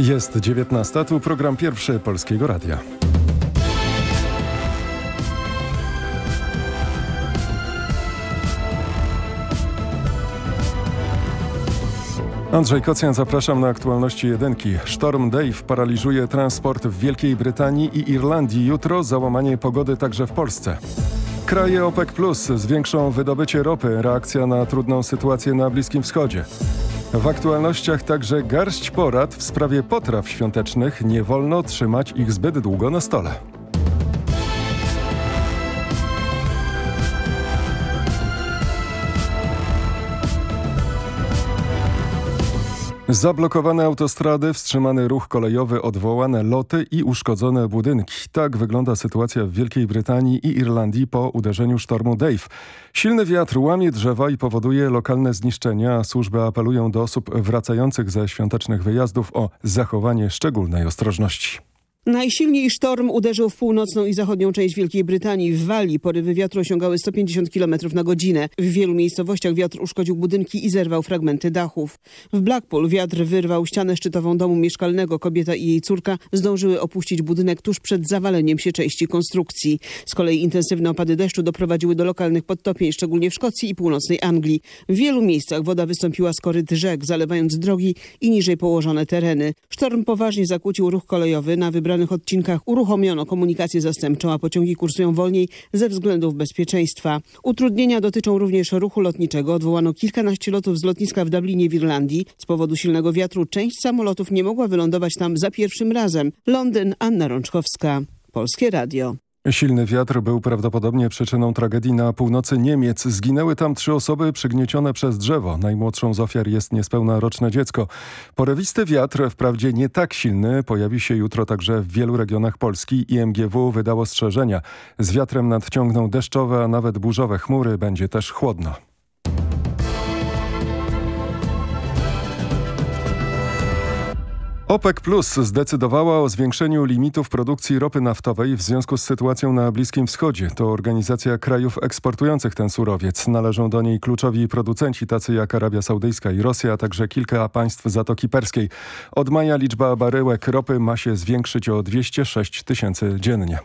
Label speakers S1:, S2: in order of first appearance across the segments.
S1: Jest 19. Tu program pierwszy Polskiego Radia. Andrzej Kocjan, zapraszam na aktualności jedynki. Sztorm Dave paraliżuje transport w Wielkiej Brytanii i Irlandii. Jutro załamanie pogody także w Polsce. Kraje OPEC Plus zwiększą wydobycie ropy. Reakcja na trudną sytuację na Bliskim Wschodzie. W aktualnościach także garść porad w sprawie potraw świątecznych. Nie wolno trzymać ich zbyt długo na stole. Zablokowane autostrady, wstrzymany ruch kolejowy, odwołane loty i uszkodzone budynki. Tak wygląda sytuacja w Wielkiej Brytanii i Irlandii po uderzeniu sztormu Dave. Silny wiatr łamie drzewa i powoduje lokalne zniszczenia. Służby apelują do osób wracających ze świątecznych wyjazdów o zachowanie szczególnej ostrożności.
S2: Najsilniej sztorm uderzył w północną i zachodnią część Wielkiej Brytanii. W Walii porywy wiatru osiągały 150 km na godzinę. W wielu miejscowościach wiatr uszkodził budynki i zerwał fragmenty dachów. W Blackpool wiatr wyrwał ścianę szczytową domu mieszkalnego. Kobieta i jej córka zdążyły opuścić budynek tuż przed zawaleniem się części konstrukcji. Z kolei intensywne opady deszczu doprowadziły do lokalnych podtopień, szczególnie w Szkocji i północnej Anglii. W wielu miejscach woda wystąpiła z koryt rzek, zalewając drogi i niżej położone tereny. Sztorm poważnie zakłócił ruch kolejowy na wybranych wybranych odcinkach uruchomiono komunikację zastępczą, a pociągi kursują wolniej ze względów bezpieczeństwa. Utrudnienia dotyczą również ruchu lotniczego. Odwołano kilkanaście lotów z lotniska w Dublinie w Irlandii. Z powodu silnego wiatru część samolotów nie mogła wylądować tam za pierwszym razem. Londyn, Anna Rączkowska. Polskie Radio.
S1: Silny wiatr był prawdopodobnie przyczyną tragedii na północy Niemiec. Zginęły tam trzy osoby przygniecione przez drzewo. Najmłodszą z ofiar jest niespełna roczne dziecko. Porywisty wiatr, wprawdzie nie tak silny, pojawi się jutro także w wielu regionach Polski. IMGW wydało strzeżenia. Z wiatrem nadciągną deszczowe, a nawet burzowe chmury. Będzie też chłodno. OPEC Plus zdecydowała o zwiększeniu limitów produkcji ropy naftowej w związku z sytuacją na Bliskim Wschodzie. To organizacja krajów eksportujących ten surowiec. Należą do niej kluczowi producenci tacy jak Arabia Saudyjska i Rosja, a także kilka państw Zatoki Perskiej. Od maja liczba baryłek ropy ma się zwiększyć o 206 tysięcy dziennie.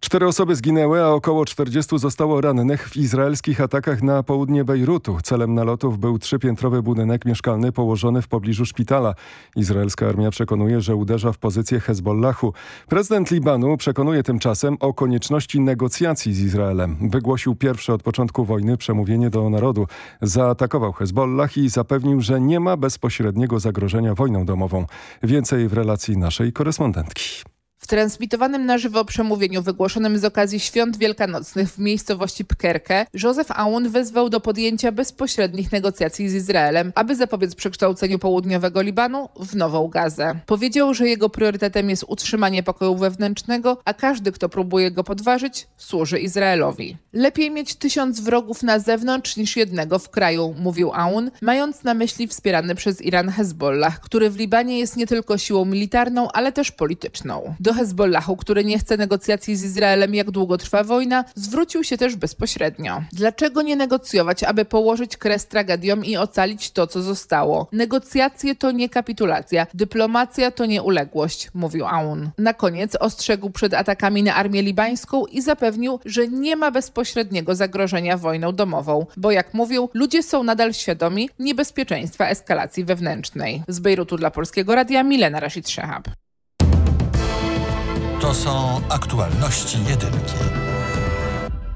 S1: Cztery osoby zginęły, a około 40 zostało rannych w izraelskich atakach na południe Bejrutu. Celem nalotów był trzypiętrowy budynek mieszkalny położony w pobliżu szpitala. Izraelska armia przekonuje, że uderza w pozycję Hezbollahu. Prezydent Libanu przekonuje tymczasem o konieczności negocjacji z Izraelem. Wygłosił pierwsze od początku wojny przemówienie do narodu. Zaatakował Hezbollah i zapewnił, że nie ma bezpośredniego zagrożenia wojną domową. Więcej w relacji naszej korespondentki.
S3: Transmitowanym na żywo przemówieniu wygłoszonym z okazji świąt wielkanocnych w miejscowości Pkerke, Józef Aoun wezwał do podjęcia bezpośrednich negocjacji z Izraelem, aby zapobiec przekształceniu południowego Libanu w nową Gazę. Powiedział, że jego priorytetem jest utrzymanie pokoju wewnętrznego, a każdy, kto próbuje go podważyć, służy Izraelowi. Lepiej mieć tysiąc wrogów na zewnątrz niż jednego w kraju, mówił Aoun, mając na myśli wspierany przez Iran Hezbollah, który w Libanie jest nie tylko siłą militarną, ale też polityczną. Do Hezbollahu, który nie chce negocjacji z Izraelem, jak długo trwa wojna, zwrócił się też bezpośrednio. Dlaczego nie negocjować, aby położyć kres tragediom i ocalić to, co zostało? Negocjacje to nie kapitulacja, dyplomacja to nie uległość, mówił Aoun. Na koniec ostrzegł przed atakami na armię libańską i zapewnił, że nie ma bezpośredniego zagrożenia wojną domową, bo jak mówił, ludzie są nadal świadomi niebezpieczeństwa eskalacji wewnętrznej. Z Bejrutu dla Polskiego Radia Milena Rashid Shehab.
S4: To są aktualności jedynki.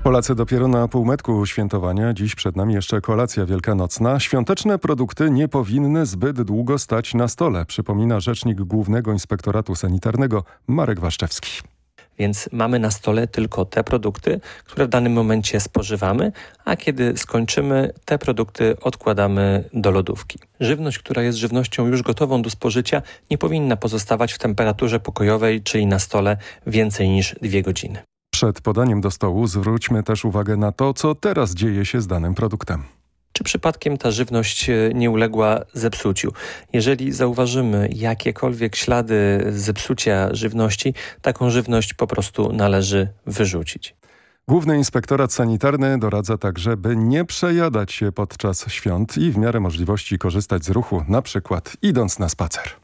S1: Polacy dopiero na półmetku świętowania. Dziś przed nami jeszcze kolacja wielkanocna. Świąteczne produkty nie powinny zbyt długo stać na stole, przypomina rzecznik Głównego Inspektoratu Sanitarnego Marek Waszczewski.
S5: Więc mamy na stole tylko te produkty, które w danym momencie spożywamy, a kiedy skończymy, te produkty odkładamy do lodówki. Żywność, która jest żywnością już gotową do spożycia, nie powinna pozostawać w temperaturze pokojowej, czyli na stole więcej niż dwie godziny.
S1: Przed podaniem do stołu zwróćmy też uwagę na to, co teraz dzieje się z danym produktem
S5: czy przypadkiem ta żywność e, nie uległa zepsuciu. Jeżeli zauważymy jakiekolwiek ślady zepsucia żywności, taką żywność po prostu należy wyrzucić.
S1: Główny Inspektorat Sanitarny doradza także, by nie przejadać się podczas świąt i w miarę możliwości korzystać z ruchu, na przykład idąc na spacer.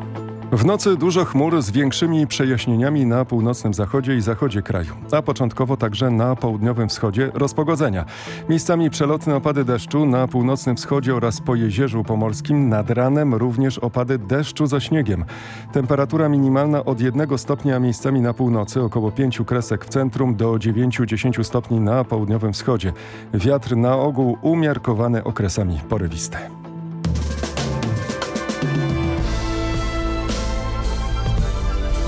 S1: W nocy dużo chmur z większymi przejaśnieniami na północnym zachodzie i zachodzie kraju, a początkowo także na południowym wschodzie rozpogodzenia. Miejscami przelotne opady deszczu na północnym wschodzie oraz po Jezierzu Pomorskim nad ranem również opady deszczu ze śniegiem. Temperatura minimalna od 1 stopnia, miejscami na północy około 5 kresek w centrum do 9-10 stopni na południowym wschodzie. Wiatr na ogół umiarkowany okresami porywiste.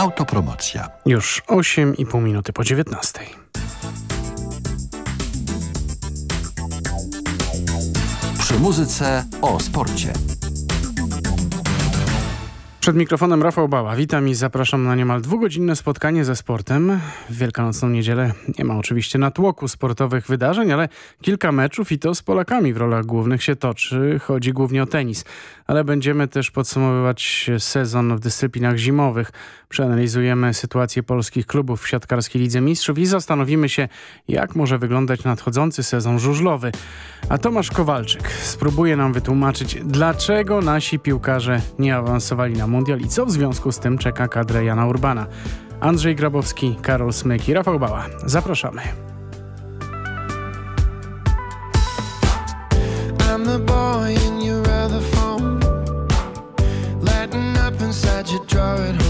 S4: Autopromocja.
S6: Już 8,5 minuty po 19.
S4: Przy muzyce o sporcie.
S6: Przed mikrofonem Rafał Bała. Witam i zapraszam na niemal dwugodzinne spotkanie ze sportem. W Wielkanocną niedzielę nie ma oczywiście natłoku sportowych wydarzeń, ale kilka meczów i to z Polakami w rolach głównych się toczy. Chodzi głównie o tenis. Ale będziemy też podsumowywać sezon w dyscyplinach zimowych. Przeanalizujemy sytuację polskich klubów w siatkarskiej Lidze Mistrzów i zastanowimy się, jak może wyglądać nadchodzący sezon żużlowy. A Tomasz Kowalczyk spróbuje nam wytłumaczyć, dlaczego nasi piłkarze nie awansowali na mundial i co w związku z tym czeka kadrę Jana Urbana. Andrzej Grabowski, Karol Smyk i Rafał Bała. Zapraszamy. I'm the boy up inside you, draw it
S7: home.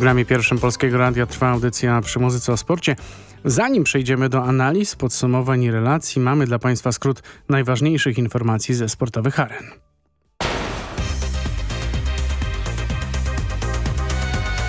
S7: Programie pierwszym Polskiego Radia trwa audycja przy muzyce o sporcie. Zanim przejdziemy do analiz, podsumowań i relacji, mamy dla Państwa skrót najważniejszych informacji ze sportowych aren.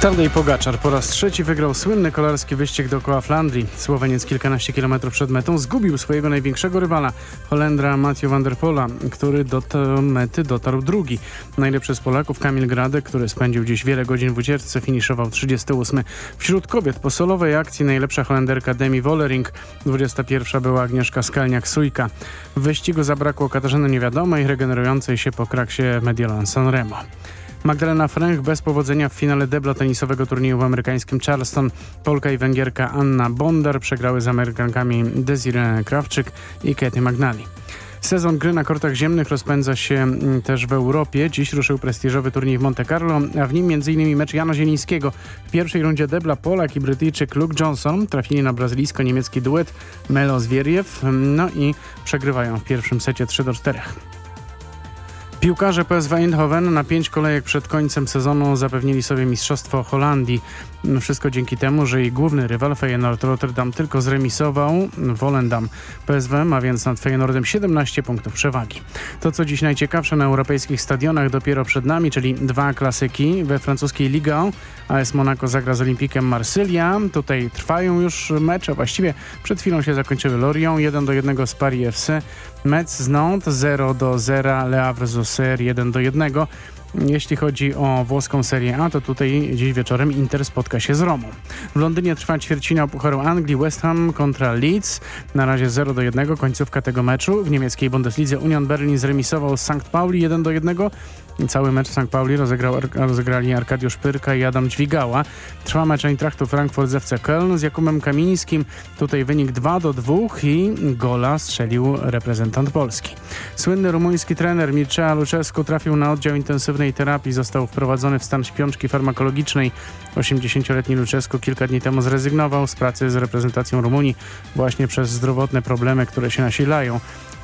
S7: Tadej Pogaczar po raz trzeci wygrał słynny kolarski wyścig dookoła Flandrii. Słoweniec kilkanaście kilometrów przed metą zgubił swojego największego rywala, Holendra Mathieu van der Pola, który do mety dotarł drugi. Najlepszy z Polaków Kamil Gradek, który spędził dziś wiele godzin w ucieczce, finiszował 38. Wśród kobiet po solowej akcji najlepsza Holenderka Demi Wollering, 21 była Agnieszka Skalniak-Sujka. W wyścigu zabrakło Katarzyny Niewiadomej, regenerującej się po kraksie Mediolan Sanremo. Magdalena Fręch bez powodzenia w finale debla tenisowego turnieju w amerykańskim Charleston. Polka i Węgierka Anna Bondar przegrały z Amerykankami Desiree Krawczyk i Katy Magnali. Sezon gry na kortach ziemnych rozpędza się mm, też w Europie. Dziś ruszył prestiżowy turniej w Monte Carlo, a w nim m.in. mecz Jana Zielińskiego. W pierwszej rundzie debla Polak i Brytyjczyk Luke Johnson trafili na brazylijsko-niemiecki duet Melo Zwieriew, no i przegrywają w pierwszym secie 3 do 4. Piłkarze PSV Eindhoven na pięć kolejek przed końcem sezonu zapewnili sobie Mistrzostwo Holandii. Wszystko dzięki temu, że jej główny rywal Feyenoord Rotterdam tylko zremisował Volendam. PSV ma więc nad Feyenoordem 17 punktów przewagi. To co dziś najciekawsze na europejskich stadionach dopiero przed nami, czyli dwa klasyki we francuskiej Ligue 1. AS Monaco zagra z Olimpikiem Marsylia. Tutaj trwają już mecze, właściwie przed chwilą się zakończyły Lorient 1 do 1 z Paris FC. Metz z Nantes 0 do 0, Le Havre z Auxerre 1 do 1. Jeśli chodzi o włoską Serię A, to tutaj dziś wieczorem Inter spotka się z Romą. W Londynie trwa ćwierćfinał Pucharu Anglii West Ham kontra Leeds. Na razie 0 do 1 końcówka tego meczu. W niemieckiej Bundeslidze Union Berlin zremisował z St. Pauli 1 do 1. Cały mecz w St. Pauli rozegrał, rozegrali Arkadiusz Pyrka i Adam Dźwigała. Trwa mecz Eintrachtu Frankfurt z FC Köln z Jakubem Kamińskim. Tutaj wynik 2 do 2 i gola strzelił reprezentant Polski. Słynny rumuński trener Mircea Lucescu trafił na oddział intensywnej terapii. Został wprowadzony w stan śpiączki farmakologicznej. 80-letni Lucescu kilka dni temu zrezygnował z pracy z reprezentacją Rumunii właśnie przez zdrowotne problemy, które się nasilają.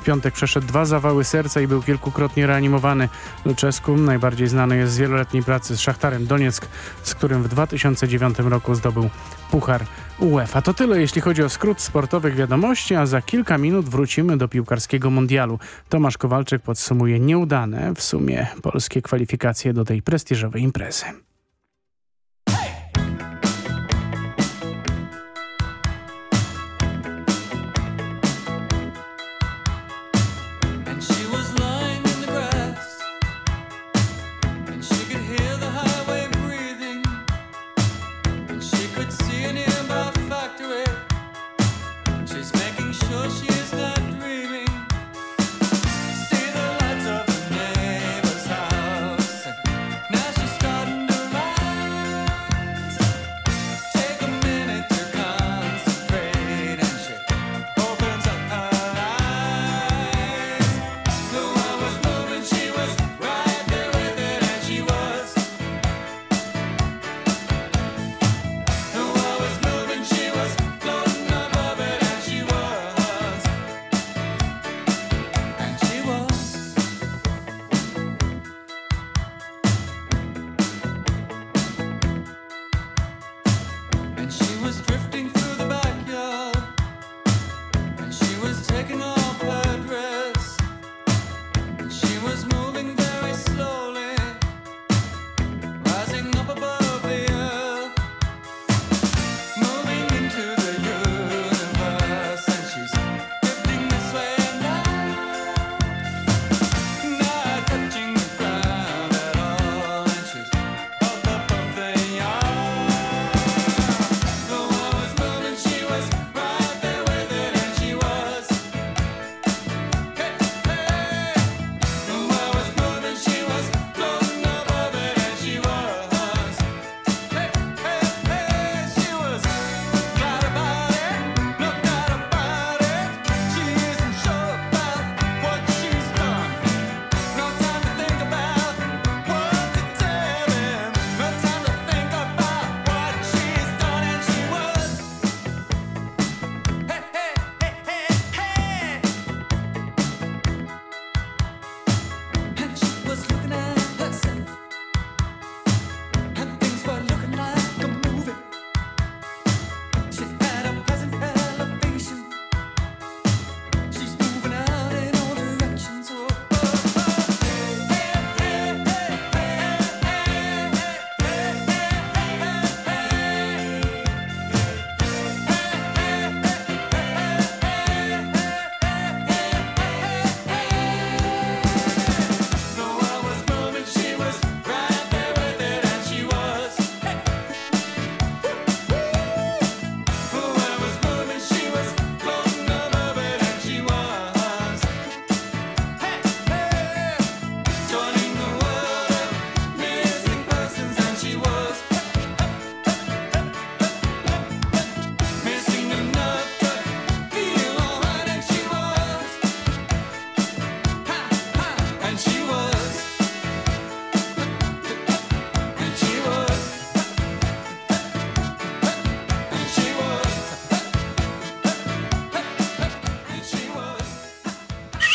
S7: Piątek przeszedł dwa zawały serca i był kilkukrotnie reanimowany. Lucescu najbardziej znany jest z wieloletniej pracy z Szachtarem Donieck, z którym w 2009 roku zdobył Puchar UEFA. To tyle jeśli chodzi o skrót sportowych wiadomości, a za kilka minut wrócimy do piłkarskiego mundialu. Tomasz Kowalczyk podsumuje nieudane w sumie polskie kwalifikacje do tej prestiżowej imprezy.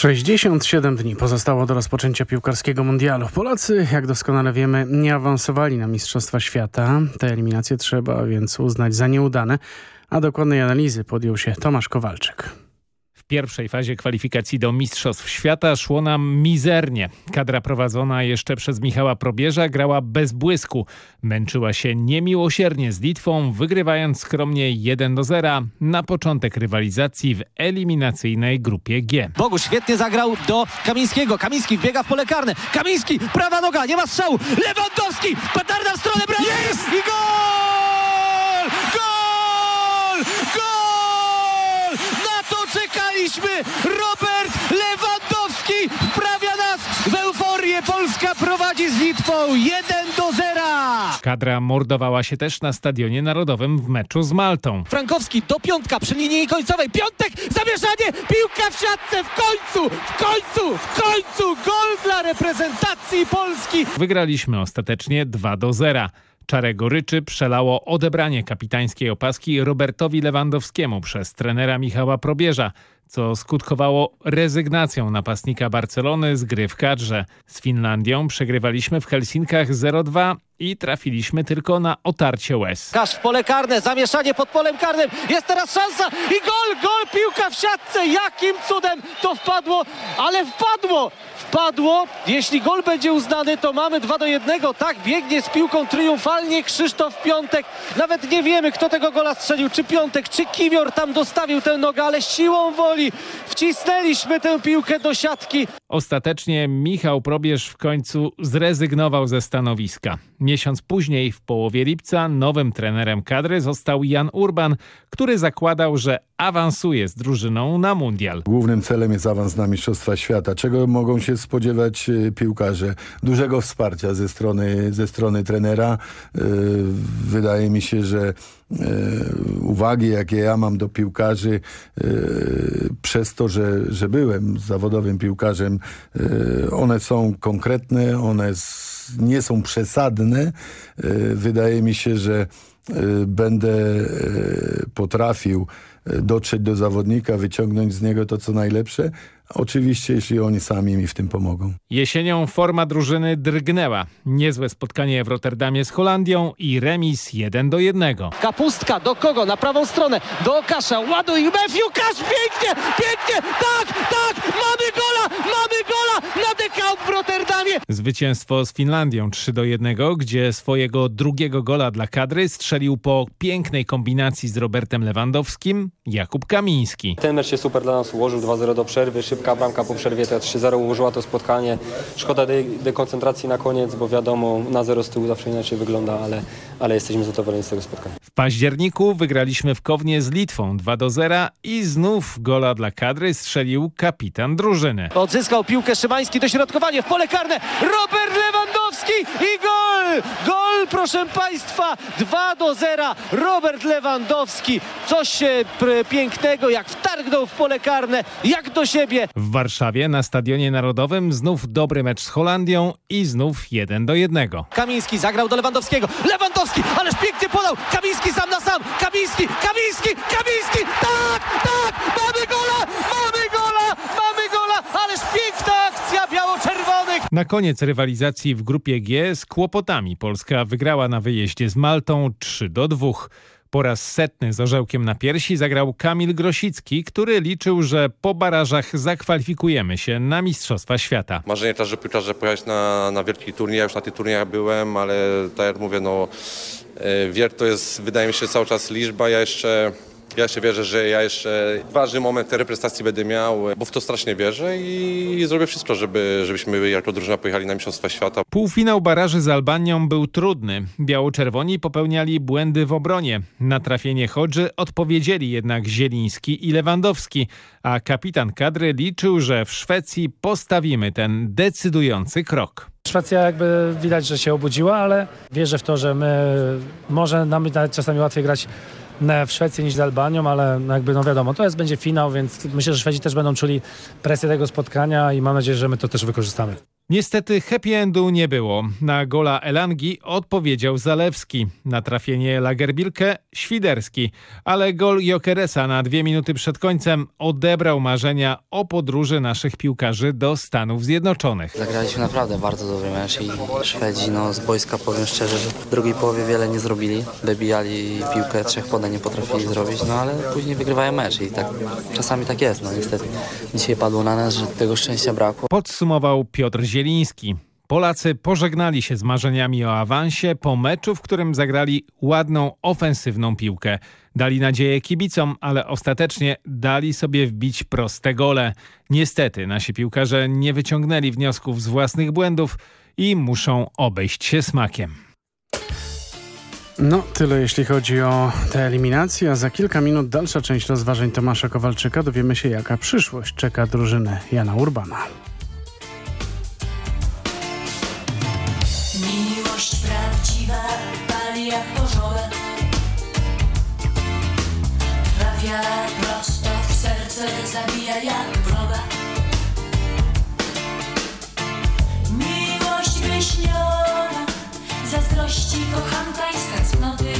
S7: 67 dni pozostało do rozpoczęcia piłkarskiego mundialu. Polacy, jak doskonale wiemy, nie awansowali na Mistrzostwa Świata. Te eliminacje trzeba więc uznać za nieudane, a dokładnej analizy podjął się Tomasz Kowalczyk.
S8: W pierwszej fazie kwalifikacji do Mistrzostw Świata szło nam mizernie. Kadra prowadzona jeszcze przez Michała Probierza grała bez błysku. Męczyła się niemiłosiernie z Litwą, wygrywając skromnie 1 do 0 na początek rywalizacji w eliminacyjnej grupie G.
S9: Bogusz świetnie zagrał do Kamińskiego. Kamiński wbiega w pole karne. Kamiński, prawa noga, nie ma strzału. Lewandowski, petarda w stronę bramy. Jest! I gol! Gol! Gol! Na to czekaliśmy! Robert Lewandowski wprawia nas w euforię. Polska prowadzi z Litwą 1 do 0.
S8: Kadra mordowała się też na Stadionie Narodowym w meczu z Maltą.
S9: Frankowski do piątka przy linii końcowej. Piątek, zamieszanie, piłka w siatce, w końcu, w końcu, w końcu gol dla reprezentacji Polski.
S8: Wygraliśmy ostatecznie 2 do 0. Czarę goryczy przelało odebranie kapitańskiej opaski Robertowi Lewandowskiemu przez trenera Michała Probierza, co skutkowało rezygnacją napastnika Barcelony z gry w kadrze. Z Finlandią przegrywaliśmy w Helsinkach 0-2 i trafiliśmy tylko na otarcie łez.
S9: Kasz w pole karne, zamieszanie pod polem karnym. Jest teraz szansa i gol, gol, piłka w siatce. Jakim cudem to wpadło, ale wpadło. Wpadło. Jeśli gol będzie uznany, to mamy 2 do 1. Tak biegnie z piłką triumfalnie Krzysztof Piątek. Nawet nie wiemy, kto tego gola strzelił. Czy Piątek, czy Kiwior tam dostawił tę nogę, ale siłą woli wcisnęliśmy tę piłkę do siatki.
S8: Ostatecznie Michał Probierz w końcu zrezygnował ze stanowiska. Miesiąc później, w połowie lipca, nowym trenerem kadry został Jan Urban, który zakładał, że awansuje z drużyną na mundial.
S10: Głównym celem jest awans na Mistrzostwa Świata. Czego mogą się spodziewać y, piłkarze? Dużego wsparcia ze strony, ze strony trenera. Y, Wydaje mi się, że y, uwagi, jakie ja mam do piłkarzy, przez to, że, że byłem zawodowym piłkarzem, one są konkretne, one nie są przesadne. Wydaje mi się, że będę potrafił dotrzeć do zawodnika, wyciągnąć z niego to, co najlepsze. Oczywiście, jeśli oni sami mi w tym pomogą.
S8: Jesienią forma drużyny drgnęła. Niezłe spotkanie w Rotterdamie z Holandią i remis 1 do 1.
S9: Kapustka do kogo? Na prawą stronę. Do Kasza. Ładuj. Matthew Kasz. Pięknie, pięknie. Tak, tak. Mamy mamy w Rotterdamie.
S8: Zwycięstwo z Finlandią 3 do 1, gdzie swojego drugiego gola dla kadry strzelił po pięknej kombinacji z Robertem Lewandowskim Jakub Kamiński.
S11: Ten mecz się super dla nas ułożył, 2-0 do przerwy, szybka bramka po przerwie, te 3-0 ułożyła to spotkanie. Szkoda de- dekoncentracji na koniec, bo wiadomo, na 0 z tyłu zawsze inaczej wygląda, ale, ale jesteśmy zadowoleni z tego spotkania.
S8: W październiku wygraliśmy w Kownie z Litwą 2 do 0 i znów gola dla kadry strzelił kapitan drużyny.
S9: Odzyskał piłkę Szymański, dośrodkowanie w pole karne. Robert Lewandowski i gol! Gol, proszę Państwa, 2 do 0. Robert Lewandowski. Coś pięknego, jak wtargnął w pole karne, jak do siebie.
S8: W Warszawie na Stadionie Narodowym znów dobry mecz z Holandią i znów 1 do 1.
S9: Kamiński zagrał do Lewandowskiego. Lewandowski, ależ pięknie podał. Kamiński sam na sam. Kamiński, Kamiński, Kamiński. Tak, tak, mamy gola, mamy gola, mamy gola. Ależ piękna akcja biało-czerwonych.
S8: Na koniec rywalizacji w grupie G z kłopotami Polska wygrała na wyjeździe z Maltą 3 do 2. Po raz setny z orzełkiem na piersi zagrał Kamil Grosicki, który liczył, że po barażach zakwalifikujemy się na Mistrzostwa Świata.
S12: Marzenie każdego piłkarza pojechać na, na wielki turniej, ja już na tych turniejach byłem, ale tak jak mówię, no e, wiek to jest, wydaje mi się, cały czas liczba, ja jeszcze... Ja jeszcze wierzę, że ja jeszcze ważny moment tej reprezentacji będę miał, bo w to strasznie wierzę i zrobię wszystko, żeby, żebyśmy jako drużyna pojechali na Mistrzostwa Świata.
S8: Półfinał baraży z Albanią był trudny. Biało-czerwoni popełniali błędy w obronie. Na trafienie Hodży odpowiedzieli jednak Zieliński i Lewandowski, a kapitan kadry liczył, że w Szwecji postawimy ten decydujący krok.
S13: Szwecja jakby widać, że się obudziła, ale wierzę w to, że my może nam nawet czasami łatwiej grać w Szwecji niż z Albanią, ale jakby no wiadomo, to jest będzie finał, więc myślę, że Szwedzi też będą czuli presję tego spotkania i mam nadzieję, że my to też wykorzystamy.
S8: Niestety happy endu nie było. Na gola Elangi odpowiedział Zalewski. Na trafienie Lagerbilkę Świderski. Ale gol Jokeresa na dwie minuty przed końcem odebrał marzenia o podróży naszych piłkarzy do Stanów Zjednoczonych.
S14: Zagraliśmy naprawdę bardzo dobry mecz i Szwedzi no, z boiska powiem szczerze, że w drugiej połowie wiele nie zrobili. Wybijali piłkę, trzech podań nie potrafili zrobić, no ale później wygrywają mecz i tak czasami tak jest, no niestety. Dzisiaj padło na nas, że tego szczęścia brakło.
S8: Podsumował Piotr Zieliński. Polacy pożegnali się z marzeniami o awansie po meczu, w którym zagrali ładną, ofensywną piłkę. Dali nadzieję kibicom, ale ostatecznie dali sobie wbić proste gole. Niestety nasi piłkarze nie wyciągnęli wniosków z własnych błędów i muszą obejść się smakiem.
S7: No, tyle jeśli chodzi o te eliminacje, a za kilka minut dalsza część rozważań Tomasza Kowalczyka dowiemy się jaka przyszłość czeka drużynę Jana Urbana.
S15: Miłość prawdziwa pali jak pożole Trafia prosto w serce, zabija jak wroga. Miłość wyśniona Zazdrości kochanka i tęsknoty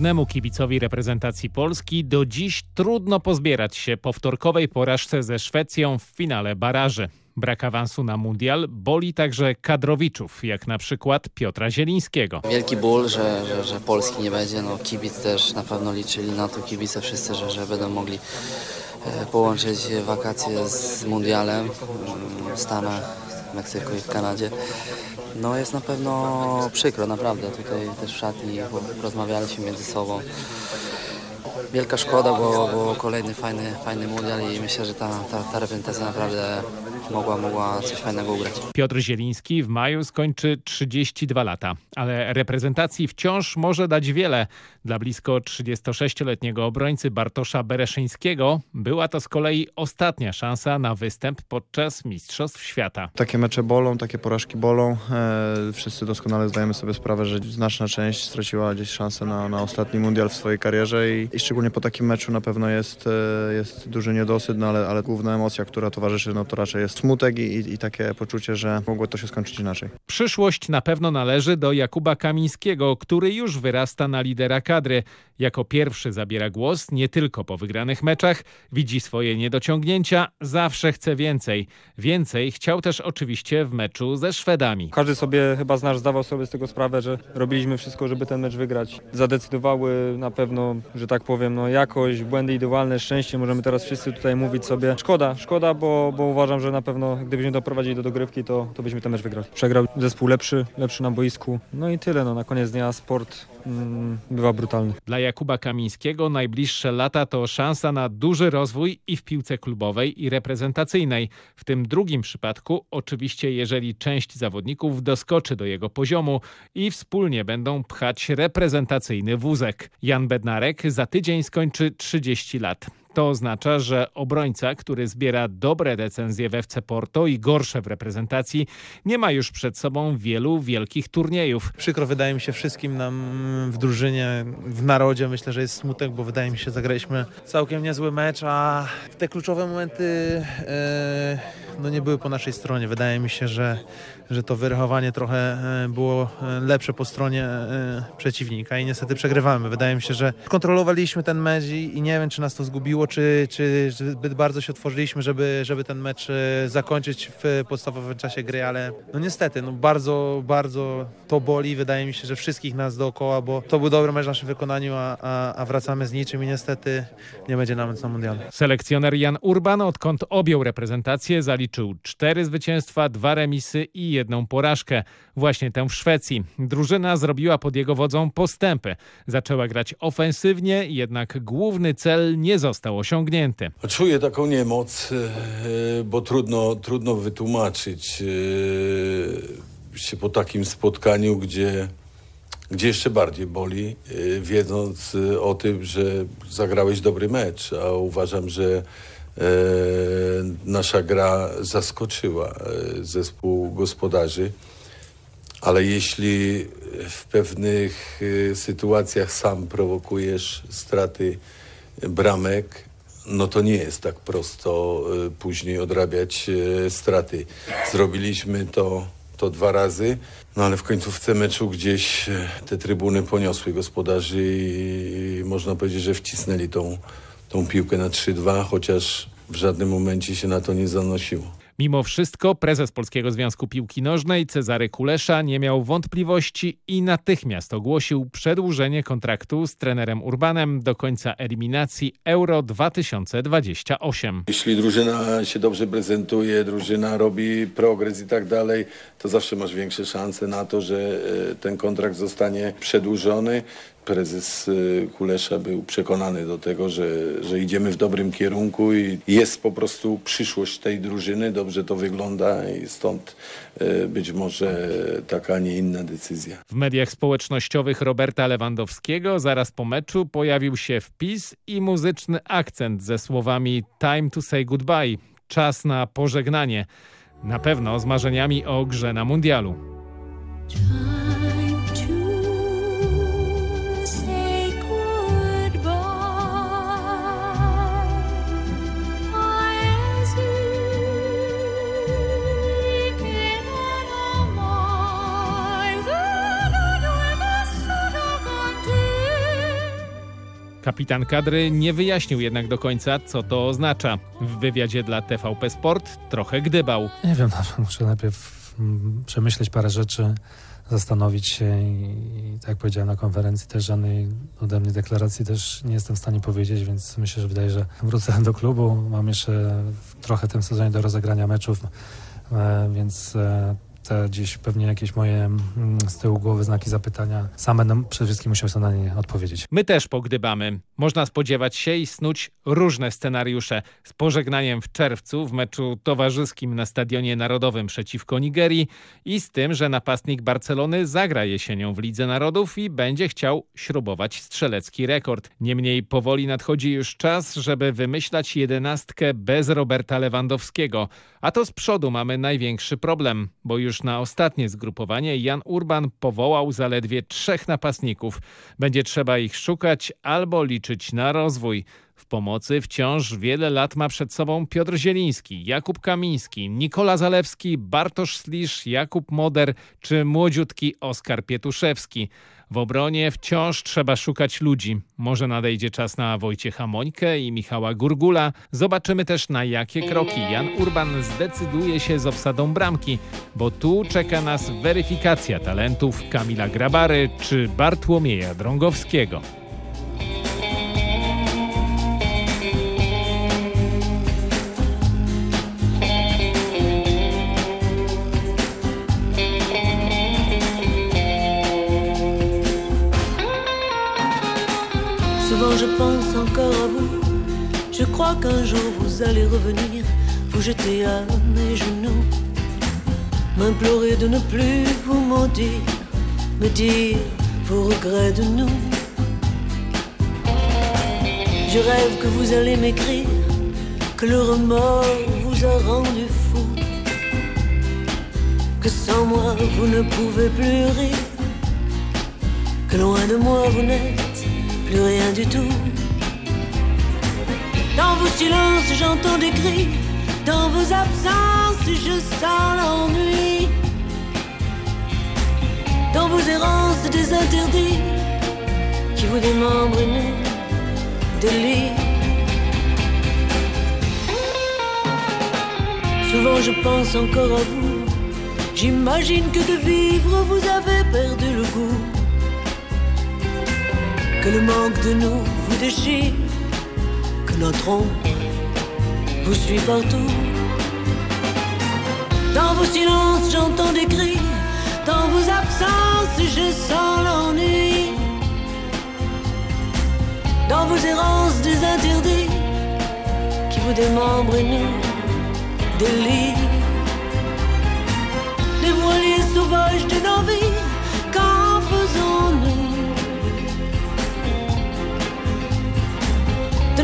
S8: Niejednemu kibicowi reprezentacji Polski do dziś trudno pozbierać się po wtorkowej porażce ze Szwecją w finale baraży. Brak awansu na mundial boli także kadrowiczów, jak na przykład Piotra Zielińskiego.
S14: Wielki ból, że, że, że Polski nie będzie. No, kibic też na pewno liczyli na to, kibice wszyscy, że, że będą mogli e, połączyć wakacje z mundialem mm, w Stanach, Meksyku i w Kanadzie. No jest na pewno przykro, naprawdę. Tutaj też w szatni rozmawialiśmy między sobą. Wielka szkoda, bo, bo kolejny fajny, fajny mundial i myślę, że ta, ta, ta reprezentacja naprawdę mogła, mogła coś fajnego ugrać.
S8: Piotr Zieliński w maju skończy 32 lata, ale reprezentacji wciąż może dać wiele. Dla blisko 36-letniego obrońcy Bartosza Bereszyńskiego była to z kolei ostatnia szansa na występ podczas Mistrzostw Świata.
S16: Takie mecze bolą, takie porażki bolą. E, wszyscy doskonale zdajemy sobie sprawę, że znaczna część straciła gdzieś szansę na, na ostatni mundial w swojej karierze i, i szczególnie po takim meczu na pewno jest, e, jest duży niedosyt, no ale, ale główna emocja, która towarzyszy, no to raczej jest smutek i, i, i takie poczucie, że mogło to się skończyć inaczej.
S8: Przyszłość na pewno należy do Jakuba Kamińskiego, który już wyrasta na lidera kadry. Jako pierwszy zabiera głos nie tylko po wygranych meczach, widzi swoje niedociągnięcia, zawsze chce więcej. Więcej chciał też oczywiście w meczu ze Szwedami.
S11: Każdy sobie chyba z nas zdawał sobie z tego sprawę, że robiliśmy wszystko, żeby ten mecz wygrać. Zadecydowały na pewno, że tak powiem, no jakość, błędy indywidualne, szczęście. Możemy teraz wszyscy tutaj mówić sobie. Szkoda, szkoda, bo, bo uważam, że na pewno gdybyśmy doprowadzili do dogrywki, to, to byśmy ten mecz wygrali. Przegrał zespół lepszy, lepszy na boisku. No i tyle, no na koniec dnia sport bywa brutalny.
S8: Dla Jakuba Kamińskiego najbliższe lata to szansa na duży rozwój i w piłce klubowej i reprezentacyjnej. W tym drugim przypadku oczywiście jeżeli część zawodników doskoczy do jego poziomu i wspólnie będą pchać reprezentacyjny wózek. Jan Bednarek za tydzień skończy 30 lat. To oznacza, że obrońca, który zbiera dobre recenzje w FC Porto i gorsze w reprezentacji, nie ma już przed sobą wielu wielkich turniejów.
S17: Przykro wydaje mi się wszystkim nam w drużynie, w narodzie. Myślę, że jest smutek, bo wydaje mi się, że zagraliśmy całkiem niezły mecz, a te kluczowe momenty e, no nie były po naszej stronie. Wydaje mi się, że, że to wyrachowanie trochę e, było e, lepsze po stronie e, przeciwnika i niestety przegrywamy. Wydaje mi się, że kontrolowaliśmy ten mecz i, nie wiem, czy nas to zgubiło, czy, czy zbyt bardzo się otworzyliśmy, żeby, żeby ten mecz zakończyć w podstawowym czasie gry, ale no niestety, no bardzo, bardzo to boli. Wydaje mi się, że wszystkich nas dookoła, bo to był dobry mecz w naszym wykonaniu, a, a, a wracamy z niczym i niestety nie będzie nawet na mundialu.
S8: Selekcjoner Jan Urban, odkąd objął reprezentację, zaliczył cztery zwycięstwa, dwa remisy i jedną porażkę. Właśnie tę w Szwecji. Drużyna zrobiła pod jego wodzą postępy. Zaczęła grać ofensywnie, jednak główny cel nie został osiągnięty.
S10: Czuję taką niemoc, e, bo trudno, trudno wytłumaczyć e, się po takim spotkaniu, gdzie, gdzie jeszcze bardziej boli, e, wiedząc o tym, że zagrałeś dobry mecz, a uważam, że nasza gra zaskoczyła e, zespół gospodarzy. Ale jeśli w pewnych e, sytuacjach sam prowokujesz straty bramek, no to nie jest tak prosto e, później odrabiać e, straty. Zrobiliśmy to, to dwa razy, no ale w końcówce meczu gdzieś e, te trybuny poniosły gospodarzy i można powiedzieć, że wcisnęli tą, tą piłkę na 3-2, chociaż w żadnym momencie się na to nie zanosiło.
S8: Mimo wszystko prezes Polskiego Związku Piłki Nożnej Cezary Kulesza nie miał wątpliwości i natychmiast ogłosił przedłużenie kontraktu z trenerem Urbanem do końca eliminacji Euro 2028.
S10: Jeśli drużyna się dobrze prezentuje, drużyna robi progres i tak dalej, to zawsze masz większe szanse na to, że e, ten kontrakt zostanie przedłużony. Prezes e, Kulesza był przekonany do tego, że, że idziemy w dobrym kierunku i jest po prostu przyszłość tej drużyny. Dobrze to wygląda i stąd e, być może taka, a nie inna decyzja.
S8: W mediach społecznościowych Roberta Lewandowskiego zaraz po meczu pojawił się wpis i muzyczny akcent ze słowami Time to say goodbye. Czas na pożegnanie. Na pewno z marzeniami o grze na mundialu. Kapitan kadry nie wyjaśnił jednak do końca, co to oznacza. W wywiadzie dla TVP Sport trochę gdybał.
S13: Nie wiem, muszę najpierw mm, przemyśleć parę rzeczy, zastanowić się i, i tak jak powiedziałem na konferencji, też żadnej ode mnie deklaracji też nie jestem w stanie powiedzieć, więc myślę, że wydaje, że wrócę do klubu. Mam jeszcze trochę w tym sezonie do rozegrania meczów, e, więc e, te gdzieś pewnie jakieś moje mm, z tyłu głowy znaki zapytania. Sam będę przede wszystkim musiał sobie na nie odpowiedzieć.
S8: My też pogdybamy. Można spodziewać się i snuć różne scenariusze. Z pożegnaniem w czerwcu w meczu towarzyskim na Stadionie Narodowym przeciwko Nigerii i z tym, że napastnik Barcelony zagra jesienią w Lidze Narodów i będzie chciał śrubować strzelecki rekord. Niemniej powoli nadchodzi już czas, żeby wymyślać jedenastkę bez Roberta Lewandowskiego. A to z przodu mamy największy problem, bo już już na ostatnie zgrupowanie. Jan Urban powołał zaledwie trzech napastników. Będzie trzeba ich szukać albo liczyć na rozwój. W pomocy wciąż wiele lat ma przed sobą Piotr Zieliński, Jakub Kamiński, Nikola Zalewski, Bartosz Slisz, Jakub Moder czy młodziutki Oskar Pietuszewski. W obronie wciąż trzeba szukać ludzi. Może nadejdzie czas na Wojciecha Mońkę i Michała Gurgula. Zobaczymy też na jakie kroki Jan Urban zdecyduje się z obsadą bramki, bo tu czeka nas weryfikacja talentów Kamila Grabary czy Bartłomieja Drągowskiego.
S18: Je pense encore à vous. Je crois qu'un jour vous allez revenir, vous jeter à mes genoux, m'implorer de ne plus vous maudire, me dire vos regrets de nous. Je rêve que vous allez m'écrire, que le remords vous a rendu fou, que sans moi vous ne pouvez plus rire, que loin de moi vous n'êtes plus rien du tout. Dans vos silences, j'entends des cris. Dans vos absences, je sens l'ennui. Dans vos errances, des interdits qui vous démembrent de lit. Souvent, je pense encore à vous. J'imagine que de vivre, vous avez perdu le goût que le manque de nous vous déchire, que notre ombre vous suit partout. Dans vos silences, j'entends des cris, dans vos absences, je sens l'ennui. Dans vos errances, des interdits qui vous démembrent et nous délient. Les voiliers sauvages de nos vies,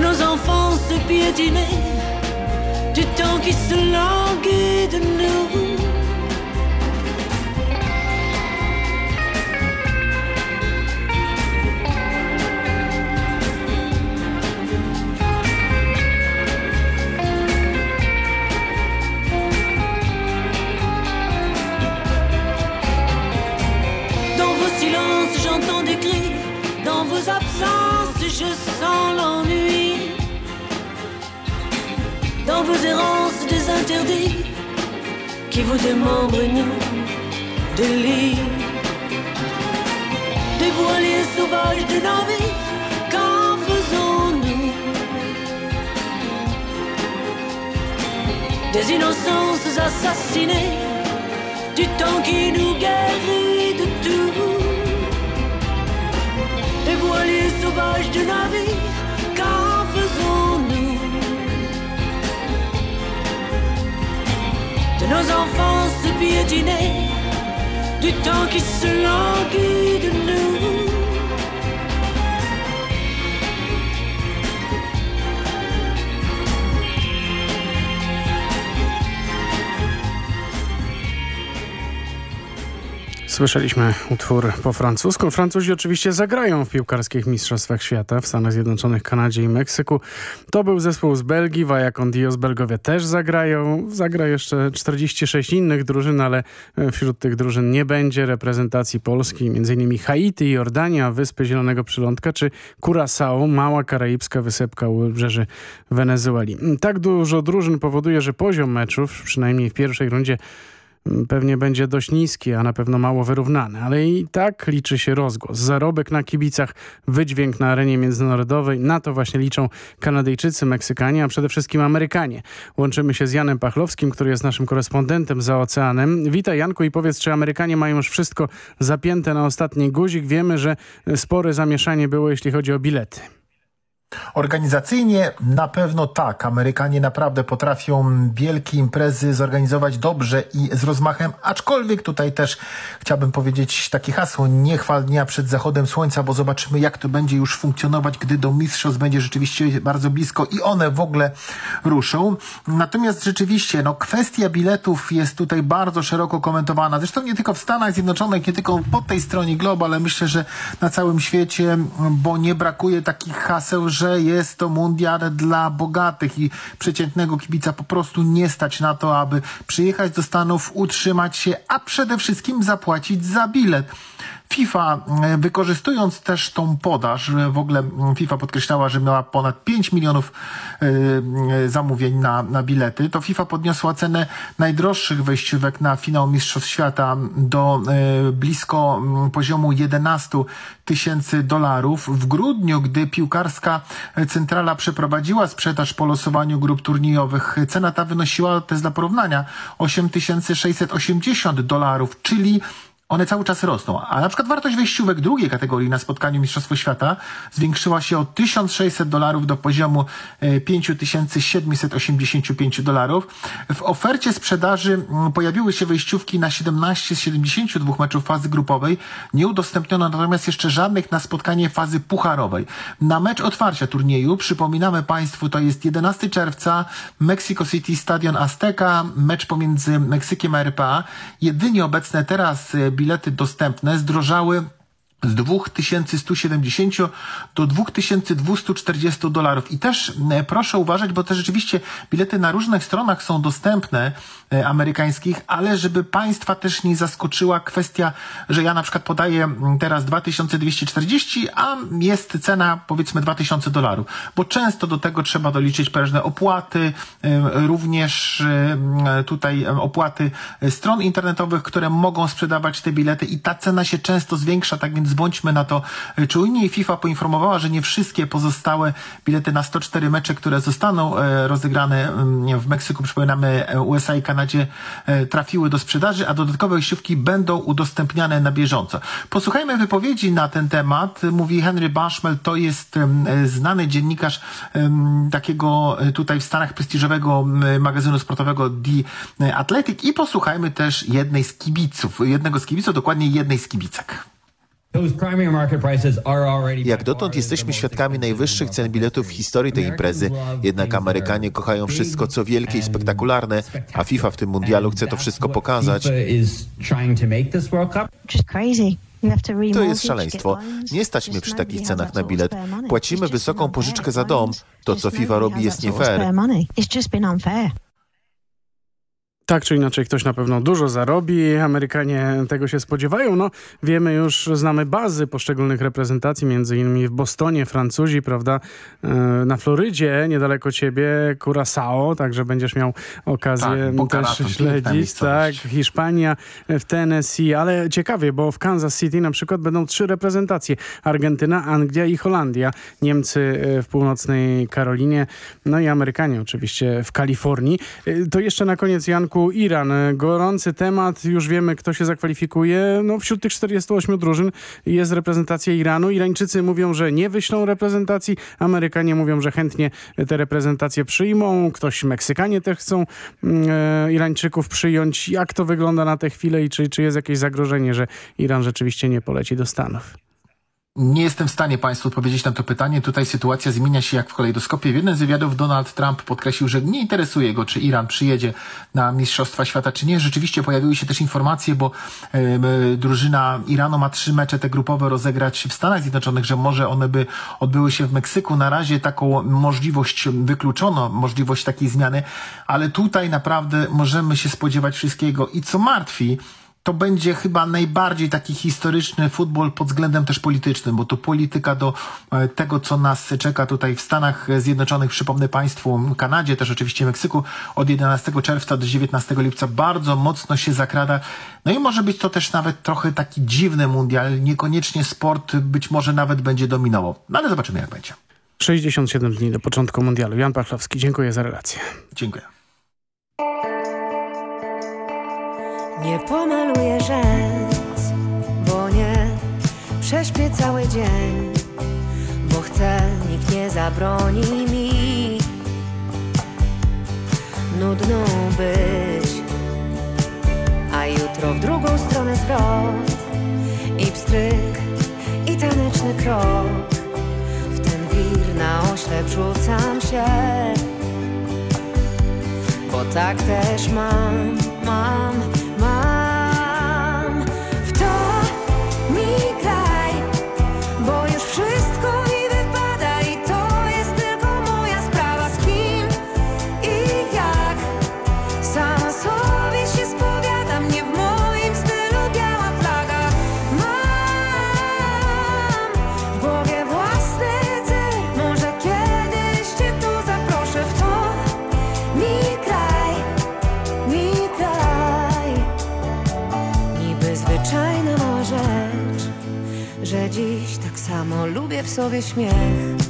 S18: nos enfants se piétiner, du temps qui se languit de nous. Dans vos silences, j'entends des cris. Dans vos absences, je sens l'ennui. Dans vos errances, des interdits qui vous démembrent nous délient. Des voiliers sauvages de vies, qu'en faisons-nous? Des innocences assassinées, du temps qui nous guérit de tout des voiliers sauvages de navire, De nos enfants se piétiner, du temps qui se languit de nous.
S7: Słyszeliśmy utwór po francusku. Francuzi oczywiście zagrają w piłkarskich mistrzostwach świata w Stanach Zjednoczonych, Kanadzie i Meksyku. To był zespół z Belgii, Vaya con Dios Belgowie też zagrają. Zagra jeszcze 46 innych drużyn, ale wśród tych drużyn nie będzie reprezentacji Polski, m.in. Haiti, Jordania, Wyspy Zielonego Przylądka czy Curaçao, mała karaibska wysepka u wybrzeży Wenezueli. Tak dużo drużyn powoduje, że poziom meczów, przynajmniej w pierwszej rundzie, pewnie będzie dość niski, a na pewno mało wyrównany, ale i tak liczy się rozgłos. Zarobek na kibicach, wydźwięk na arenie międzynarodowej. Na to właśnie liczą Kanadyjczycy, Meksykanie, a przede wszystkim Amerykanie. Łączymy się z Janem Pachlowskim, który jest naszym korespondentem za oceanem. Witaj Janku i powiedz, czy Amerykanie mają już wszystko zapięte na ostatni guzik? Wiemy, że spore zamieszanie było, jeśli chodzi o bilety.
S19: Organizacyjnie na pewno tak. Amerykanie naprawdę potrafią wielkie imprezy zorganizować dobrze i z rozmachem, aczkolwiek tutaj też chciałbym powiedzieć takie hasło, nie chwal dnia przed zachodem słońca, bo zobaczymy jak to będzie już funkcjonować, gdy do mistrzostw będzie rzeczywiście bardzo blisko i one w ogóle ruszą. Natomiast rzeczywiście, no kwestia biletów jest tutaj bardzo szeroko komentowana. Zresztą nie tylko w Stanach Zjednoczonych, nie tylko po tej stronie globu, ale myślę, że na całym świecie, bo nie brakuje takich haseł, że jest to mundial dla bogatych i przeciętnego kibica po prostu nie stać na to, aby przyjechać do Stanów, utrzymać się, a przede wszystkim zapłacić za bilet. FIFA, e, wykorzystując też tą podaż, w ogóle FIFA podkreślała, że miała ponad 5 milionów e, e, zamówień na, na bilety, to FIFA podniosła cenę najdroższych wejściówek na finał Mistrzostw Świata do blisko poziomu 11 tysięcy dolarów. W grudniu, gdy piłkarska centrala przeprowadziła sprzedaż po losowaniu grup turniejowych, cena ta wynosiła, to jest dla porównania, 8680 dolarów, czyli one cały czas rosną. A na przykład wartość wejściówek drugiej kategorii na spotkaniu Mistrzostwo Świata zwiększyła się o 1600 dolarów do poziomu e, 5785 dolarów. W ofercie sprzedaży mm, pojawiły się wejściówki na 17 z 72 meczów fazy grupowej. Nie udostępniono natomiast jeszcze żadnych na spotkanie fazy pucharowej. Na mecz otwarcia turnieju, przypominamy Państwu, to jest 11 czerwca, Mexico City Stadion Azteca, mecz pomiędzy Meksykiem a RPA. Jedynie obecne teraz e, bilety dostępne zdrożały z 2170 do 2240 dolarów. I też e, proszę uważać, bo te rzeczywiście bilety na różnych stronach są dostępne amerykańskich, ale żeby Państwa też nie zaskoczyła kwestia, że ja na przykład podaję m, teraz 2240, a jest cena powiedzmy 2000 dolarów, bo często do tego trzeba doliczyć pewne opłaty, e, również e, tutaj e, opłaty e, stron internetowych, które mogą sprzedawać te bilety i ta cena się często zwiększa, tak więc bądźmy na to e, czujni. FIFA poinformowała, że nie wszystkie pozostałe bilety na 104 mecze, które zostaną e, rozegrane mm, w Meksyku, przypominamy e, USA i Kanadzie, e, trafiły do sprzedaży, a dodatkowe wejściówki będą udostępniane na bieżąco. Posłuchajmy wypowiedzi na ten temat. Mówi Henry Bashmel, to jest e, znany dziennikarz takiego e, tutaj w Stanach prestiżowego magazynu sportowego The Athletic i posłuchajmy też jednej z kibiców, jednego z kibiców, dokładnie jednej z kibicek.
S20: Jak dotąd jesteśmy świadkami najwyższych cen biletów w historii tej imprezy, jednak Amerykanie kochają wszystko, co wielkie i spektakularne, a FIFA w tym mundialu chce to wszystko pokazać. To jest szaleństwo. Nie stać mnie przy takich cenach na bilet. Płacimy wysoką pożyczkę za dom. To, co FIFA robi, jest nie fair.
S7: Tak czy inaczej ktoś na pewno dużo zarobi, Amerykanie tego się spodziewają. No, wiemy już, znamy bazy poszczególnych reprezentacji, między innymi w Bostonie, Francuzi, prawda, e, na Florydzie, niedaleko ciebie, Curaçao, także będziesz miał okazję
S19: Tak,
S7: też
S19: Raton, piękna
S7: śledzić. Tak. Hiszpania, w Tennessee, ale ciekawie, bo w Kansas City na przykład będą trzy reprezentacje. Argentyna, Anglia i Holandia. Niemcy e, w północnej Karolinie, no i Amerykanie oczywiście w Kalifornii. E, To jeszcze na koniec, Janku, Iran. Gorący temat, już wiemy kto się zakwalifikuje. No, wśród tych 48 drużyn jest reprezentacja Iranu. Irańczycy mówią, że nie wyślą reprezentacji. Amerykanie mówią, że chętnie te reprezentacje przyjmą. Ktoś, Meksykanie też chcą mm, e, Irańczyków przyjąć. Jak to wygląda na tę chwilę i czy, czy jest jakieś zagrożenie, że Iran rzeczywiście nie poleci do Stanów?
S19: Nie jestem w stanie Państwu odpowiedzieć na to pytanie. Tutaj sytuacja zmienia się jak w kolejdoskopie. W jednym z wywiadów Donald Trump podkreślił, że nie interesuje go, czy Iran przyjedzie na Mistrzostwa Świata, czy nie. Rzeczywiście pojawiły się też informacje, bo em, drużyna Iranu ma trzy mecze te grupowe rozegrać w Stanach Zjednoczonych, że może one by odbyły się w Meksyku. Na razie taką możliwość wykluczono, możliwość takiej zmiany, ale tutaj naprawdę możemy się spodziewać wszystkiego. I co martwi, to będzie chyba najbardziej taki historyczny futbol pod względem też politycznym, bo to polityka do e, tego, co nas czeka tutaj w Stanach Zjednoczonych, przypomnę Państwu, Kanadzie, też oczywiście Meksyku, od 11 czerwca do 19 lipca bardzo mocno się zakrada. No i może być to też nawet trochę taki dziwny mundial, niekoniecznie sport być może nawet będzie dominował. No ale zobaczymy jak będzie.
S7: 67 dni do początku mundialu. Jan Pachlowski, dziękuję za relację.
S19: Dziękuję.
S21: Nie pomaluję rzęs, bo nie prześpię cały dzień, bo chcę nikt nie zabroni mi. Nudno być A jutro w drugą stronę zwrot I pstryk, i taneczny krok. W ten wir na oślep rzucam się Bo tak też mam, mam śmiech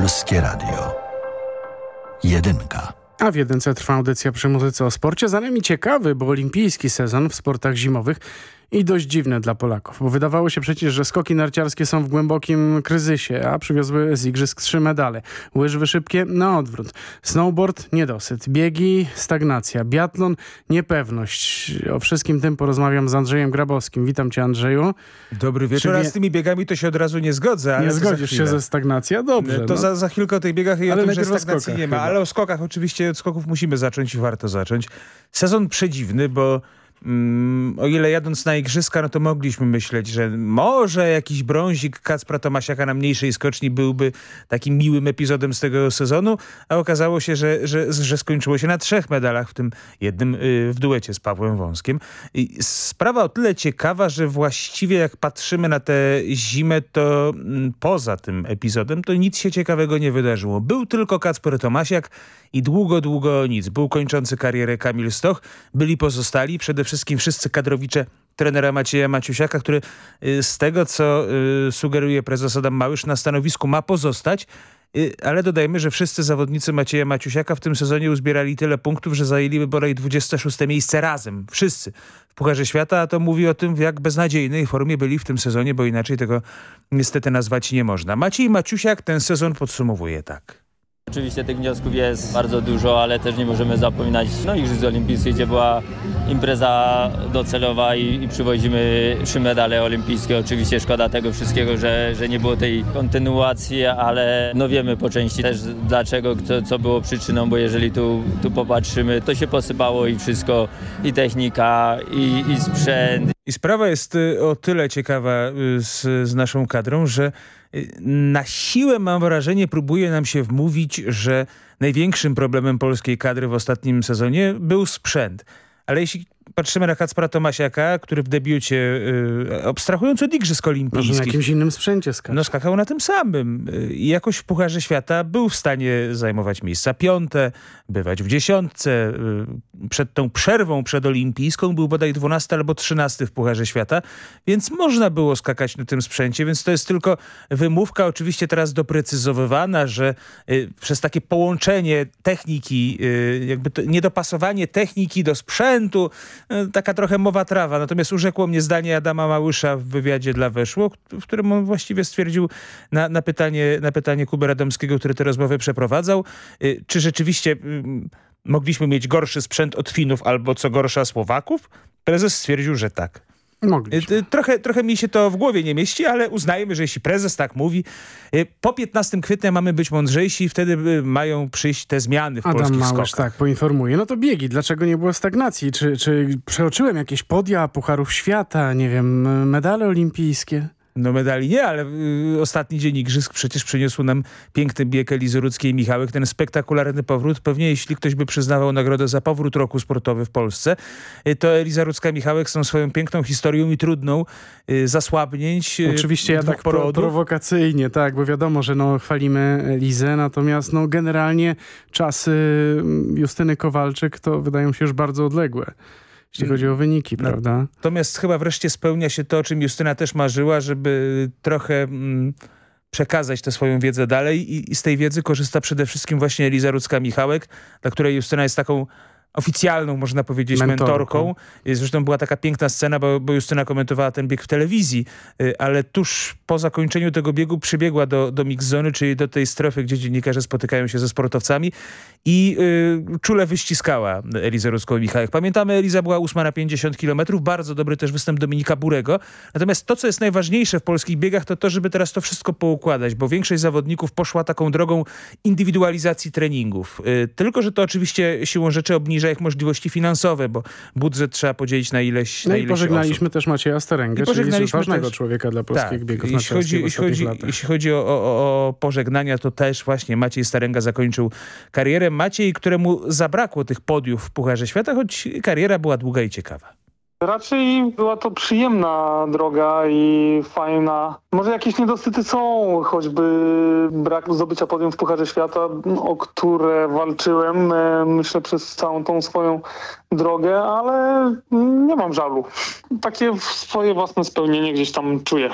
S4: Polskie Radio. Jedynka.
S7: A w jedynce trwa audycja przy muzyce o sporcie. Za nami ciekawy, bo olimpijski sezon w sportach zimowych i dość dziwne dla Polaków, bo wydawało się przecież, że skoki narciarskie są w głębokim kryzysie, a przywiozły z igrzysk trzy medale. Łyżwy szybkie na odwrót. Snowboard niedosyt. Biegi stagnacja. Biatlon niepewność. O wszystkim tym porozmawiam z Andrzejem Grabowskim. Witam cię Andrzeju.
S22: Dobry wieczór,
S7: Czy
S22: a
S7: wie-
S22: z tymi biegami to się od razu nie zgodzę. Ale
S7: Nie zgodzisz się ze stagnacja? Dobrze.
S22: To
S7: no.
S22: za, za chwilkę o tych biegach i
S7: Ale
S22: o tym, że stagnacji
S7: skokach
S22: nie ma.
S7: chyba.
S22: Ale o skokach oczywiście, od skoków musimy zacząć i warto zacząć. Sezon przedziwny, bo o ile jadąc na igrzyska, no to mogliśmy myśleć, że może jakiś brązik Kacpra Tomasiaka na mniejszej skoczni byłby takim miłym epizodem z tego sezonu, a okazało się, że, że, że skończyło się na trzech medalach, w tym jednym y, w duecie z Pawłem Wąskiem. I sprawa o tyle ciekawa, że właściwie jak patrzymy na tę zimę, to mm, poza tym epizodem to nic się ciekawego nie wydarzyło. Był tylko Kacper Tomasiak i długo, długo nic. Był kończący karierę Kamil Stoch, byli pozostali, przede wszystkim wszyscy kadrowicze trenera Macieja Maciusiaka, który y, z tego, co y, sugeruje prezes Adam Małysz, na stanowisku ma pozostać, Y, Ale dodajmy, że wszyscy zawodnicy Macieja Maciusiaka w tym sezonie uzbierali tyle punktów, że zajęliby bodaj 26 miejsce razem. Wszyscy w Pucharze Świata, a to mówi o tym, w jak beznadziejnej formie byli w tym sezonie, bo inaczej tego niestety nazwać nie można. Maciej Maciusiak ten sezon podsumowuje tak.
S23: Oczywiście tych wniosków jest bardzo dużo, ale też nie możemy zapominać no, Igrzysk Olimpijskich, gdzie była impreza docelowa i, i przywozimy trzy medale olimpijskie. Oczywiście szkoda tego wszystkiego, że, że nie było tej kontynuacji, ale no wiemy po części też dlaczego, co, co było przyczyną, bo jeżeli tu, tu popatrzymy, to się posypało i wszystko, i technika, i, i sprzęt,
S22: I sprawa jest y, o tyle ciekawa y, z, z naszą kadrą, że y, na siłę mam wrażenie próbuje nam się wmówić, że największym problemem polskiej kadry w ostatnim sezonie był sprzęt. Ale jeśli patrzymy na Kacpra Tomasiaka, który w debiucie, y, abstrahując od Igrzysk
S7: Może na
S22: Olimpijskich,
S7: jakimś innym sprzęcie skacze.
S22: no skakał na tym samym y, i jakoś w Pucharze Świata był w stanie zajmować miejsca piąte, bywać w dziesiątce. y, Przed tą przerwą przedolimpijską był bodaj 12 albo 13 w Pucharze Świata, więc można było skakać na tym sprzęcie, więc to jest tylko wymówka, oczywiście teraz doprecyzowywana, że y, przez takie połączenie techniki, y, jakby to niedopasowanie techniki do sprzętu, taka trochę mowa trawa. Natomiast urzekło mnie zdanie Adama Małysza w wywiadzie dla Weszło, w którym on właściwie stwierdził na, na, pytanie, na pytanie Kuby Radomskiego, który tę rozmowę przeprowadzał, y, czy rzeczywiście y, mogliśmy mieć gorszy sprzęt od Finów albo co gorsza Słowaków? Prezes stwierdził, że tak.
S7: Mogliśmy.
S22: Y, Trochę, trochę mi się to w głowie nie mieści, ale uznajmy, że jeśli prezes tak mówi, y, po 15 kwietnia mamy być mądrzejsi i wtedy y, mają przyjść te zmiany w
S7: Adam
S22: polskich
S7: Małysz
S22: skokach.
S7: tak poinformuje. No to biegi. Dlaczego nie było stagnacji? Czy, czy przeoczyłem jakieś podia pucharów świata, nie wiem, medale olimpijskie?
S22: No medali nie, ale y, ostatni dzień igrzysk przecież przyniósł nam piękny bieg Elizy Rudzkiej i Michałek, ten spektakularny powrót. Pewnie jeśli ktoś by przyznawał nagrodę za powrót roku sportowy w Polsce, y, to Eliza Rudzka i Michałek są swoją piękną historią i trudną y, zasłabnięć. y,
S7: Oczywiście ja tak pro, prowokacyjnie, tak, bo wiadomo, że no, chwalimy Lizę, natomiast no, generalnie czasy mm, Justyny Kowalczyk to wydają się już bardzo odległe, jeśli chodzi o wyniki,
S22: No,
S7: prawda?
S22: Natomiast chyba wreszcie spełnia się to, o czym Justyna też marzyła, żeby trochę mm, przekazać tę swoją wiedzę dalej i, i z tej wiedzy korzysta przede wszystkim właśnie Eliza Rudzka-Michałek, dla której Justyna jest taką oficjalną, można powiedzieć,
S7: Mentorką.
S22: mentorką. Zresztą była taka piękna scena, bo, bo Justyna komentowała ten bieg w telewizji, y, ale tuż po zakończeniu tego biegu przybiegła do, do mix zony, czyli do tej strefy, gdzie dziennikarze spotykają się ze sportowcami i y, czule wyściskała Elizę Ruską i Michałek. Pamiętamy, Eliza była ósma na 50 km, bardzo dobry też występ Dominika Burego. Natomiast to, co jest najważniejsze w polskich biegach, to to, żeby teraz to wszystko poukładać, bo większość zawodników poszła taką drogą indywidualizacji treningów. Y, tylko, że to oczywiście siłą rzeczy obniża ich możliwości finansowe, bo budżet trzeba podzielić na ileś
S7: No
S22: na
S7: i
S22: ileś
S7: pożegnaliśmy
S22: osób.
S7: też Macieja Staręgę,
S22: I
S7: czyli ważnego
S22: też-
S7: człowieka dla polskich
S22: tak,
S7: biegów
S22: jeśli chodzi, jeśli, chodzi, jeśli chodzi o, o, o pożegnania, to też właśnie Maciej Starenga zakończył karierę. Maciej, któremu zabrakło tych podiów w Pucharze Świata, choć kariera była długa i ciekawa.
S24: Raczej była to przyjemna droga i fajna. Może jakieś niedosyty są, choćby brak zdobycia podium w Pucharze Świata, o które walczyłem, e, myślę, przez całą tą swoją drogę, ale nie mam żalu. Takie swoje własne spełnienie gdzieś tam czuję.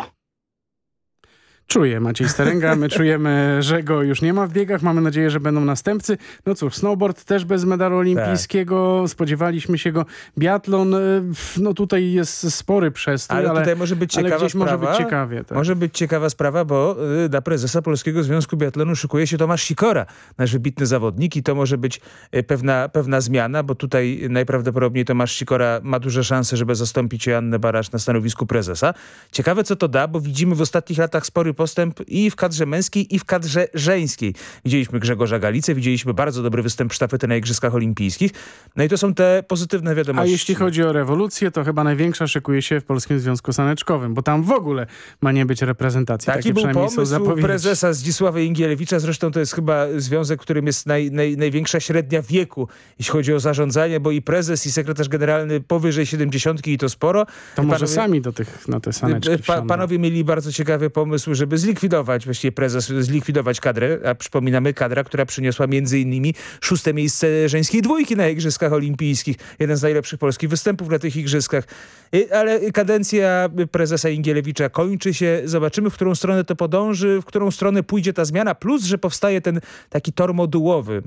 S7: Czuje Maciej Staręga, my czujemy, że go już nie ma w biegach, mamy nadzieję, że będą następcy. No cóż, snowboard też bez medalu olimpijskiego,
S22: Tak.
S7: spodziewaliśmy się go. Biatlon, y, no tutaj jest spory przestój,
S22: Ale,
S7: ale,
S22: tutaj może być ciekawa sprawa.
S7: może być ciekawie. Tak.
S22: Może być ciekawa sprawa, bo y, dla prezesa Polskiego Związku Biatlonu szykuje się Tomasz Sikora, nasz wybitny zawodnik i to może być y, pewna, pewna zmiana, bo tutaj najprawdopodobniej Tomasz Sikora ma duże szanse, żeby zastąpić Joannę Barasz na stanowisku prezesa. Ciekawe co to da, bo widzimy w ostatnich latach spory postęp i w kadrze męskiej i w kadrze żeńskiej. Widzieliśmy Grzegorza Galicę, widzieliśmy bardzo dobry występ sztafety na Igrzyskach Olimpijskich. No i to są te pozytywne
S7: A
S22: wiadomości.
S7: jeśli chodzi o rewolucję, to chyba największa szykuje się w Polskim Związku Saneczkowym, bo tam w ogóle ma nie być reprezentacji.
S22: Taki
S7: Takie
S22: był pomysł prezesa Zdzisława Ingielewicza. Zresztą to jest chyba związek, którym jest naj, naj, największa średnia wieku, jeśli chodzi o zarządzanie, bo i prezes, i sekretarz generalny powyżej 70 i to sporo.
S7: To może
S22: Panowie-
S7: sami do tych, na te saneczki
S22: Pa, panowie mieli bardzo ciekawy pomysł, żeby zlikwidować, właściwie prezes zlikwidować kadrę, a przypominamy kadra, która przyniosła między innymi szóste miejsce żeńskiej dwójki na Igrzyskach Olimpijskich. Jeden z najlepszych polskich występów na tych Igrzyskach. Y, Ale kadencja prezesa Ingielewicza kończy się. Zobaczymy, w którą stronę to podąży, w którą stronę pójdzie ta zmiana. Plus, że powstaje ten taki tor modułowy y,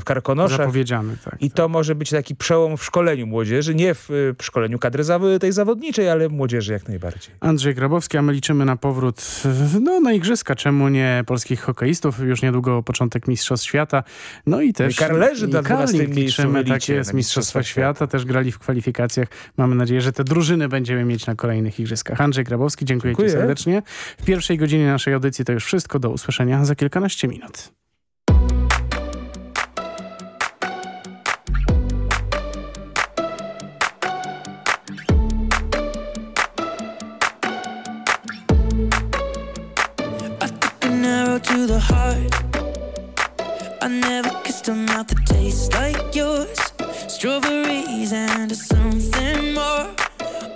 S22: w Karkonoszach.
S7: Zapowiedziany, tak.
S22: I to może być taki przełom w szkoleniu młodzieży. Nie w y, szkoleniu kadry tej zawodniczej, ale w młodzieży jak najbardziej.
S7: Andrzej Grabowski, a my liczymy na powrót no, na igrzyska, czemu nie polskich hokeistów, już niedługo początek Mistrzostw Świata, no i też...
S22: I karlerzy na
S7: i karling
S22: 12 miejscu w
S7: liczymy, tak jest,
S22: na
S7: Mistrzostwa
S22: Mistrzostwach
S7: Świata, też grali w kwalifikacjach, mamy nadzieję, że te drużyny będziemy mieć na kolejnych igrzyskach. Andrzej Grabowski, dziękuję,
S22: Dziękuję.
S7: Ci serdecznie. W pierwszej godzinie naszej audycji to już wszystko, do usłyszenia za kilkanaście minut.
S25: I never kissed a mouth that tastes like yours. strawberries and something more.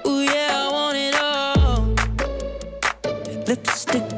S25: Ooh yeah, I want it all. Lipstick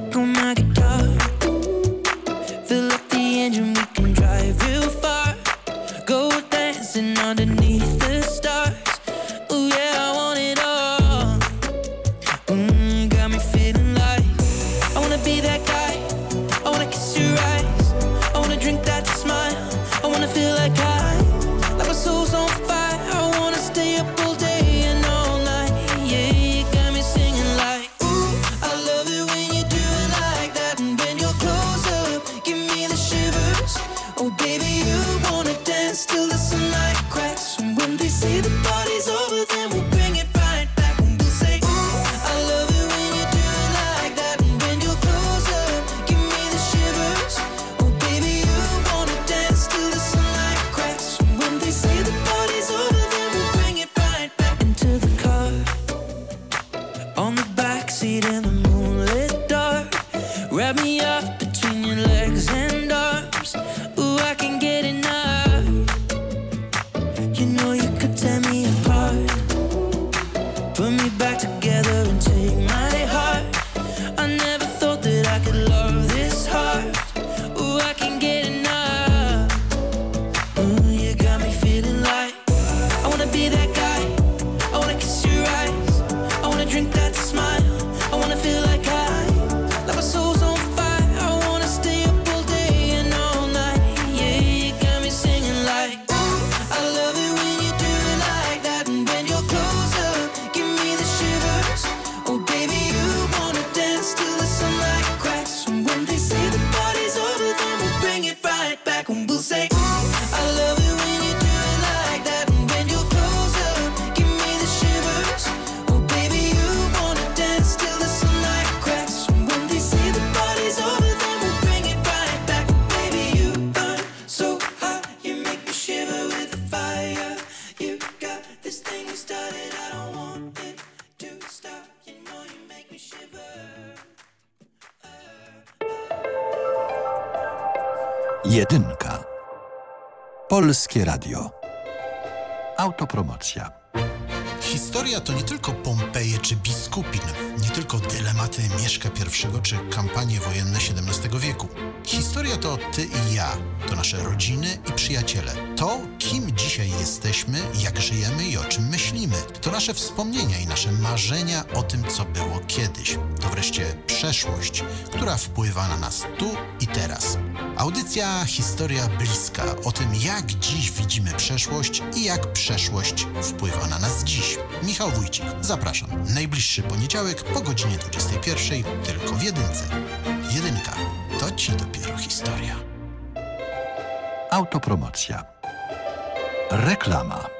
S4: Jedynka. Polskie Radio. Autopromocja.
S26: Historia to nie tylko Pompeje czy Biskupin, nie tylko dylematy Mieszka I czy kampanie wojenne XVII wieku. Historia to ty i ja, to nasze rodziny i przyjaciele. To, kim dzisiaj jesteśmy, jak żyjemy i o czym myślimy. To nasze wspomnienia i nasze marzenia o tym, co było kiedyś. To wreszcie przeszłość, która wpływa na nas tu i teraz. Audycja Historia Bliska o tym, jak dziś widzimy przeszłość i jak przeszłość wpływa na nas dziś. Michał Wójcik, zapraszam. Najbliższy poniedziałek po godzinie 21, tylko w jedynce. Jedynka, to ci dopiero historia.
S4: Autopromocja. Reklama.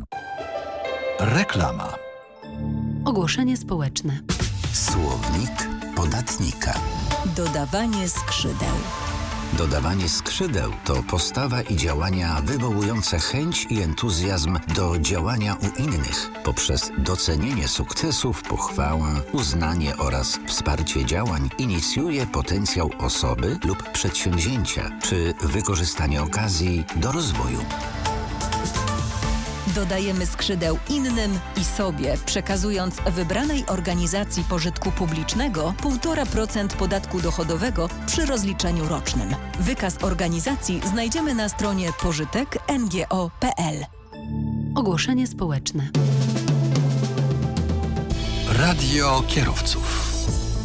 S4: Reklama.
S27: Ogłoszenie społeczne.
S28: Słownik podatnika.
S29: Dodawanie skrzydeł.
S28: Dodawanie skrzydeł to postawa i działania wywołujące chęć i entuzjazm do działania u innych poprzez docenienie sukcesów, pochwałę, uznanie oraz wsparcie działań inicjuje potencjał osoby lub przedsięwzięcia czy wykorzystanie okazji do rozwoju.
S29: Dodajemy skrzydeł innym i sobie, przekazując wybranej organizacji pożytku publicznego 1,5% podatku dochodowego przy rozliczeniu rocznym. Wykaz organizacji znajdziemy na stronie pożytek.ngo.pl.
S27: Ogłoszenie społeczne.
S4: Radio kierowców.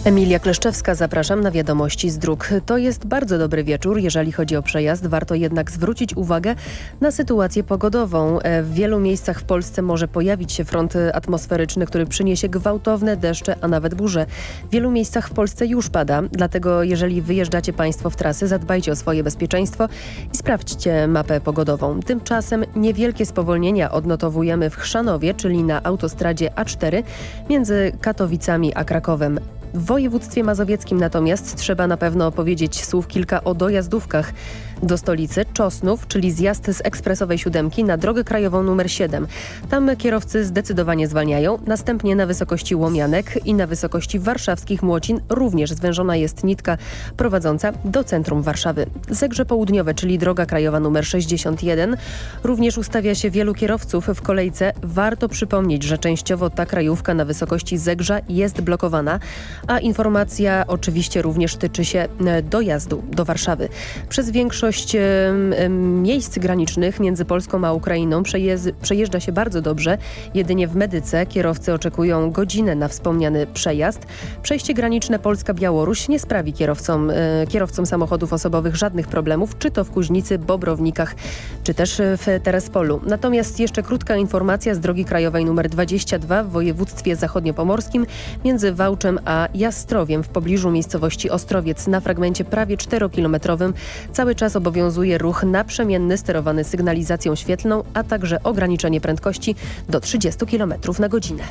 S30: Emilia Kleszczewska, zapraszam na wiadomości z dróg. To jest bardzo dobry wieczór, jeżeli chodzi o przejazd. Warto jednak zwrócić uwagę na sytuację pogodową. E, W wielu miejscach w Polsce może pojawić się front atmosferyczny, który przyniesie gwałtowne deszcze, a nawet burze. W wielu miejscach w Polsce już pada, dlatego jeżeli wyjeżdżacie Państwo w trasy, zadbajcie o swoje bezpieczeństwo i sprawdźcie mapę pogodową. Tymczasem niewielkie spowolnienia odnotowujemy w Chrzanowie, czyli na autostradzie A4 między Katowicami a Krakowem. W województwie mazowieckim natomiast trzeba na pewno powiedzieć słów kilka o dojazdówkach do stolicy Czosnów, czyli zjazd z ekspresowej siódemki na drogę krajową numer 7. Tam kierowcy zdecydowanie zwalniają. Następnie na wysokości Łomianek i na wysokości warszawskich Młocin również zwężona jest nitka prowadząca do centrum Warszawy. Zegrze Południowe, czyli droga krajowa numer 61, również ustawia się wielu kierowców w kolejce. Warto przypomnieć, że częściowo ta krajówka na wysokości Zegrza jest blokowana, a informacja oczywiście również tyczy się e, dojazdu do Warszawy. Przez większość em, miejsc granicznych między Polską a Ukrainą przejeżdża się bardzo dobrze. Jedynie w Medyce kierowcy oczekują godzinę na wspomniany przejazd. Przejście graniczne Polska-Białoruś nie sprawi kierowcom, e, kierowcom samochodów osobowych żadnych problemów, czy to w Kuźnicy, Bobrownikach, czy też w Terespolu. Natomiast jeszcze krótka informacja z drogi krajowej nr 22 w województwie zachodniopomorskim między Wałczem a Jastrowiem w pobliżu miejscowości Ostrowiec na fragmencie prawie 4-kilometrowym cały czas obowiązuje ruch naprzemienny sterowany sygnalizacją świetlną, a także ograniczenie prędkości do 30 km na godzinę.